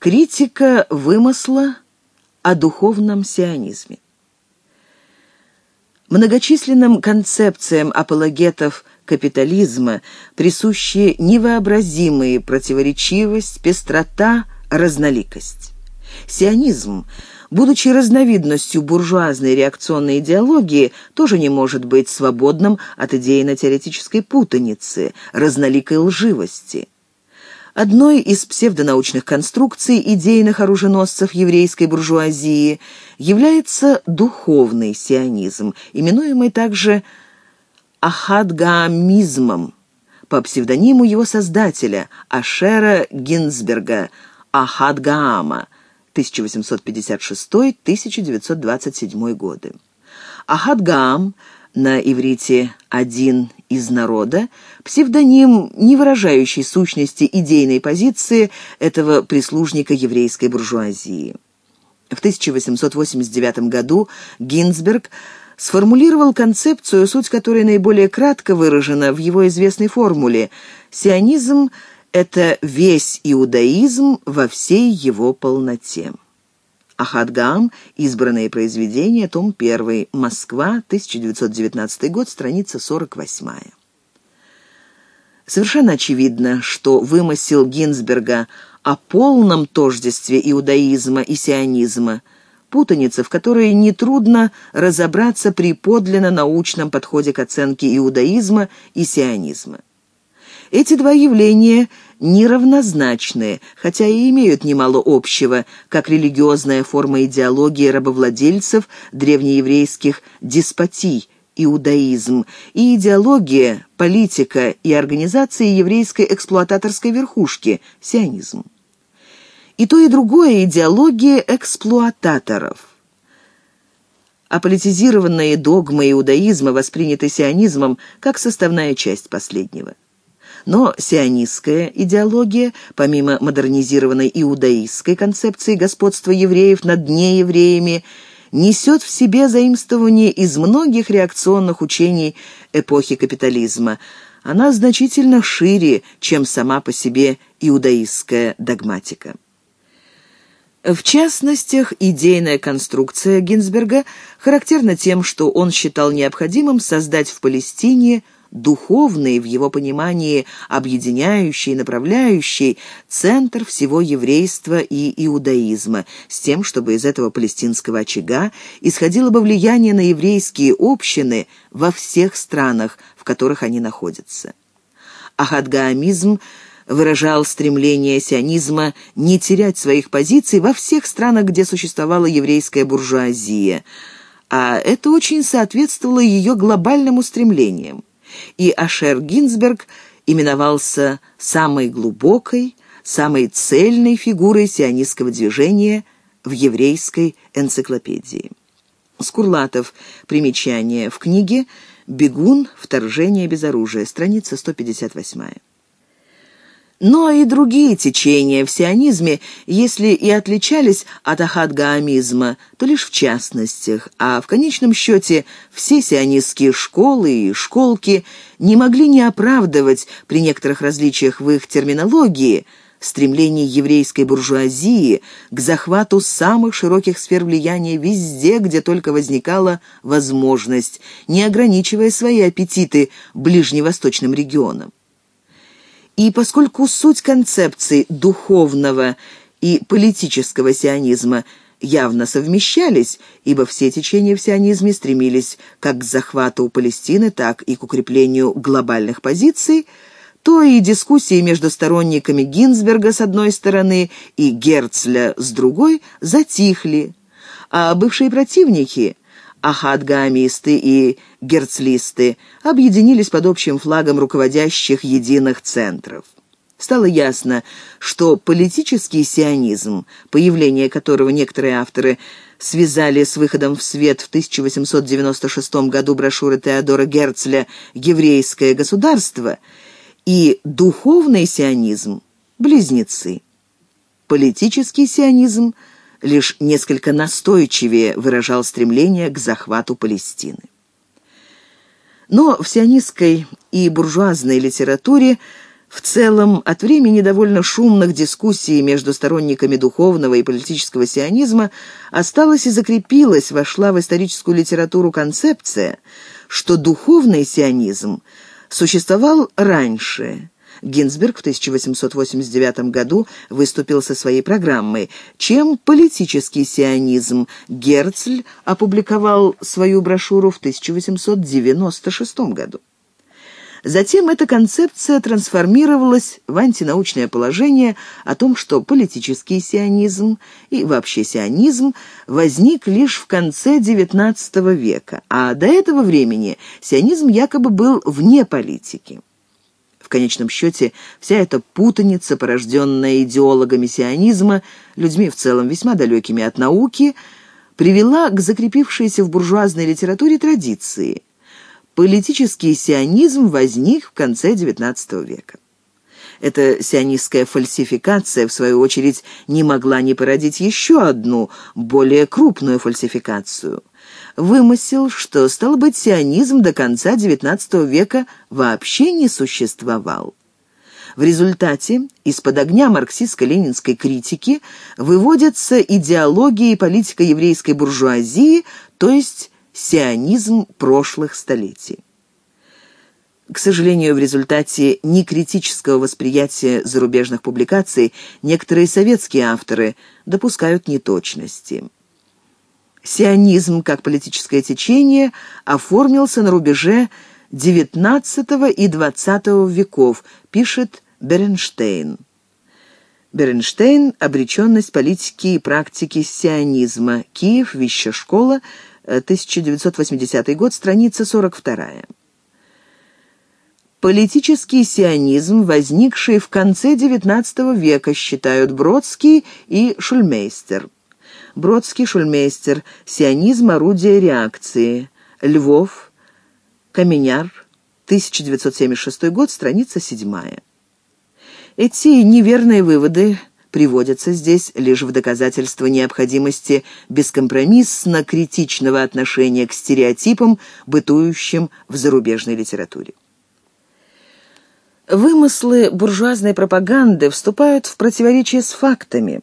Критика вымысла о духовном сионизме. Многочисленным концепциям апологетов капитализма присущи невообразимые противоречивость, пестрота, разноликость. Сионизм, будучи разновидностью буржуазной реакционной идеологии, тоже не может быть свободным от идейно-теоретической путаницы, разноликой лживости. Одной из псевдонаучных конструкций идейных оруженосцев еврейской буржуазии является духовный сионизм, именуемый также ахадгаамизмом по псевдониму его создателя Ашера Гинзберга Ахадгаама 1856-1927 годы. Ахадгаам на иврите «один из народа», псевдоним, не выражающий сущности идейной позиции этого прислужника еврейской буржуазии. В 1889 году Гинзберг сформулировал концепцию, суть которой наиболее кратко выражена в его известной формуле «Сионизм – это весь иудаизм во всей его полноте». Ахадгам. Избранные произведения. Том 1. Москва. 1919 год. Страница 48. Совершенно очевидно, что вымысел Гинзберга о полном тождестве иудаизма и сионизма – путаница, в которой нетрудно разобраться при подлинно научном подходе к оценке иудаизма и сионизма. Эти два явления неравнозначные, хотя и имеют немало общего, как религиозная форма идеологии рабовладельцев древнееврейских деспотий, иудаизм, и идеология, политика и организации еврейской эксплуататорской верхушки, сионизм. И то, и другое – идеология эксплуататоров. Аполитизированные догмы иудаизма восприняты сионизмом как составная часть последнего. Но сионистская идеология, помимо модернизированной иудаистской концепции господства евреев над неевреями, несет в себе заимствование из многих реакционных учений эпохи капитализма. Она значительно шире, чем сама по себе иудаистская догматика. В частностях, идейная конструкция Гинзберга характерна тем, что он считал необходимым создать в Палестине – духовный, в его понимании объединяющий, направляющий центр всего еврейства и иудаизма, с тем, чтобы из этого палестинского очага исходило бы влияние на еврейские общины во всех странах, в которых они находятся. Ахадгаамизм выражал стремление сионизма не терять своих позиций во всех странах, где существовала еврейская буржуазия, а это очень соответствовало ее глобальным устремлениям и Ашер Гинзберг именовался самой глубокой, самой цельной фигурой сионистского движения в еврейской энциклопедии. Скурлатов. Примечание. В книге «Бегун. Вторжение без оружия». Страница 158. Но и другие течения в сионизме, если и отличались от ахадгаамизма, то лишь в частностях, а в конечном счете все сионистские школы и школки не могли не оправдывать при некоторых различиях в их терминологии стремление еврейской буржуазии к захвату самых широких сфер влияния везде, где только возникала возможность, не ограничивая свои аппетиты ближневосточным регионам. И поскольку суть концепций духовного и политического сионизма явно совмещались, ибо все течения в сионизме стремились как к захвату Палестины, так и к укреплению глобальных позиций, то и дискуссии между сторонниками Гинзберга с одной стороны и Герцля с другой затихли, а бывшие противники ахадгаамисты и герцлисты объединились под общим флагом руководящих единых центров. Стало ясно, что политический сионизм, появление которого некоторые авторы связали с выходом в свет в 1896 году брошюры Теодора Герцля «Еврейское государство» и духовный сионизм – близнецы. Политический сионизм – лишь несколько настойчивее выражал стремление к захвату Палестины. Но в сионистской и буржуазной литературе В целом, от времени довольно шумных дискуссий между сторонниками духовного и политического сионизма осталась и закрепилась, вошла в историческую литературу концепция, что духовный сионизм существовал раньше. Гинзберг в 1889 году выступил со своей программой, чем политический сионизм. Герцль опубликовал свою брошюру в 1896 году. Затем эта концепция трансформировалась в антинаучное положение о том, что политический сионизм и вообще сионизм возник лишь в конце XIX века, а до этого времени сионизм якобы был вне политики. Конечном счете, вся эта путаница, порожденная идеологами сионизма, людьми в целом весьма далекими от науки, привела к закрепившейся в буржуазной литературе традиции – Политический сионизм возник в конце XIX века. Эта сионистская фальсификация, в свою очередь, не могла не породить еще одну, более крупную фальсификацию. Вымысел, что, стало быть, сионизм до конца XIX века вообще не существовал. В результате из-под огня марксистско-ленинской критики выводятся идеология и политика еврейской буржуазии, то есть сионизм прошлых столетий. К сожалению, в результате некритического восприятия зарубежных публикаций некоторые советские авторы допускают неточности. Сионизм как политическое течение оформился на рубеже XIX и XX веков, пишет Беренштейн. Беренштейн «Обреченность политики и практики сионизма. Киев. Вищая школа. 1980 год, страница 42. Политический сионизм, возникший в конце XIX века, считают Бродский и Шульмейстер. Бродский, Шульмейстер, сионизм, орудие реакции. Львов, Каменяр, 1976 год, страница 7. Эти неверные выводы приводятся здесь лишь в доказательство необходимости бескомпромиссно-критичного отношения к стереотипам, бытующим в зарубежной литературе. Вымыслы буржуазной пропаганды вступают в противоречие с фактами,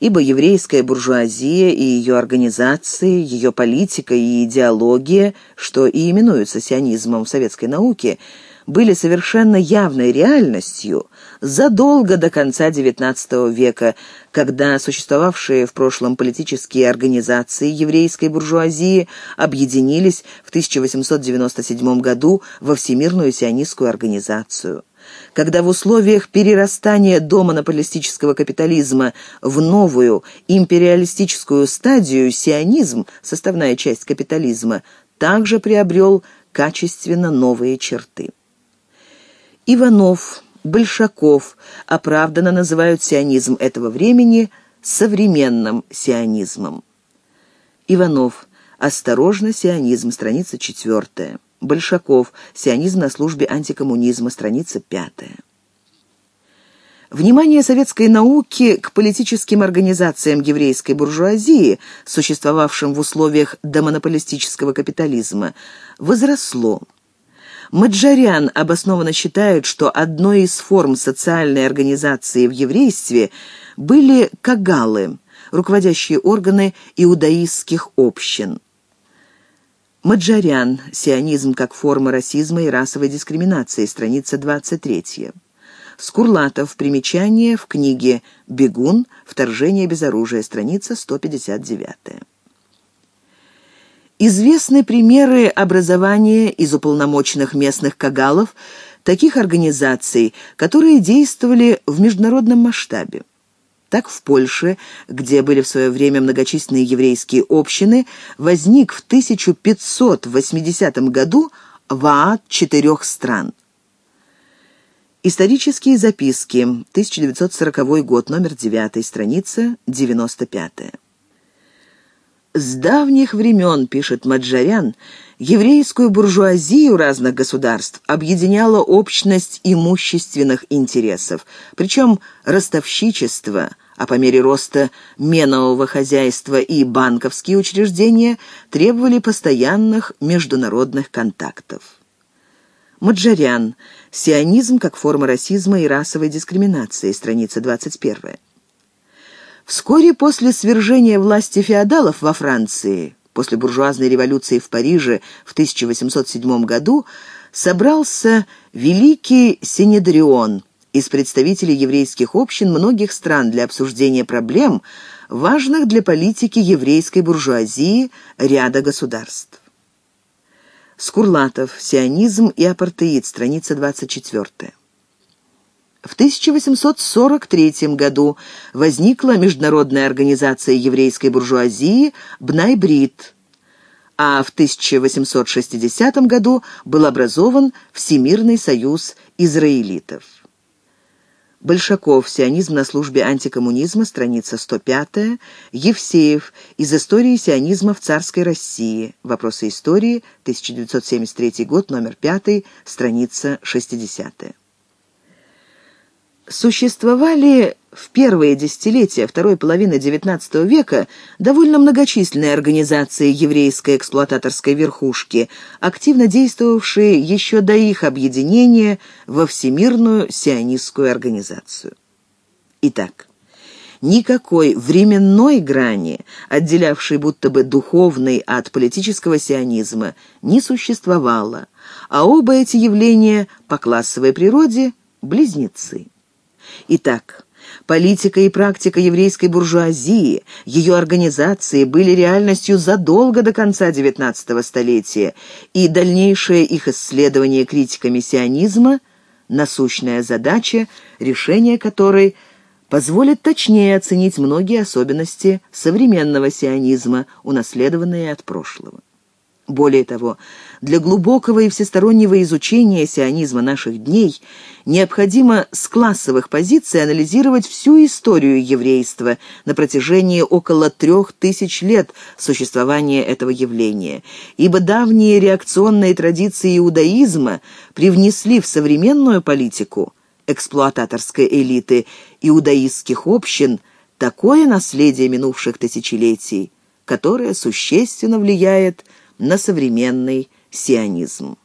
ибо еврейская буржуазия и ее организации, ее политика и идеология, что и именуются сионизмом в советской науке, были совершенно явной реальностью задолго до конца XIX века, когда существовавшие в прошлом политические организации еврейской буржуазии объединились в 1897 году во Всемирную сионистскую организацию когда в условиях перерастания до монополистического капитализма в новую империалистическую стадию сионизм, составная часть капитализма, также приобрел качественно новые черты. Иванов, Большаков оправданно называют сионизм этого времени современным сионизмом. Иванов. Осторожно, сионизм, страница 4. Большаков. Сионизм на службе антикоммунизма, страница 5. Внимание советской науки к политическим организациям еврейской буржуазии, существовавшим в условиях домонополистического капитализма, возросло. Маджарян обоснованно считает, что одной из форм социальной организации в еврействе были кагалы, руководящие органы иудаистских общин. Маджарян. Сионизм как форма расизма и расовой дискриминации. Страница 23. Скурлатов. Примечание в книге «Бегун. Вторжение без оружия». Страница 159. Известны примеры образования из уполномоченных местных кагалов таких организаций, которые действовали в международном масштабе. Так в Польше, где были в свое время многочисленные еврейские общины, возник в 1580 году ВААТ четырех стран. Исторические записки, 1940 год, номер 9, страница 95. С давних времен, пишет Маджарян, еврейскую буржуазию разных государств объединяла общность имущественных интересов, причем ростовщичество, а по мере роста менового хозяйства и банковские учреждения требовали постоянных международных контактов. Маджарян. Сионизм как форма расизма и расовой дискриминации, страница 21. Вскоре после свержения власти феодалов во Франции, после буржуазной революции в Париже в 1807 году, собрался Великий Синедрион из представителей еврейских общин многих стран для обсуждения проблем, важных для политики еврейской буржуазии ряда государств. Скурлатов. Сионизм и апартеид. Страница 24. В 1843 году возникла Международная организация еврейской буржуазии «Бнайбрид», а в 1860 году был образован Всемирный союз израилитов. Большаков. Сионизм на службе антикоммунизма. Страница 105. Евсеев. Из истории сионизма в царской России. Вопросы истории. 1973 год. Номер 5. Страница 60. Существовали в первые десятилетия второй половины XIX века довольно многочисленные организации еврейской эксплуататорской верхушки, активно действовавшие еще до их объединения во Всемирную сионистскую организацию. Итак, никакой временной грани, отделявшей будто бы духовный от политического сионизма, не существовало, а оба эти явления по классовой природе – близнецы. Итак, политика и практика еврейской буржуазии, ее организации были реальностью задолго до конца XIX столетия, и дальнейшее их исследование критиками сионизма – насущная задача, решение которой позволит точнее оценить многие особенности современного сионизма, унаследованные от прошлого. Более того, для глубокого и всестороннего изучения сионизма наших дней необходимо с классовых позиций анализировать всю историю еврейства на протяжении около трех тысяч лет существования этого явления, ибо давние реакционные традиции иудаизма привнесли в современную политику эксплуататорской элиты иудаистских общин такое наследие минувших тысячелетий, которое существенно влияет на современный сионизм.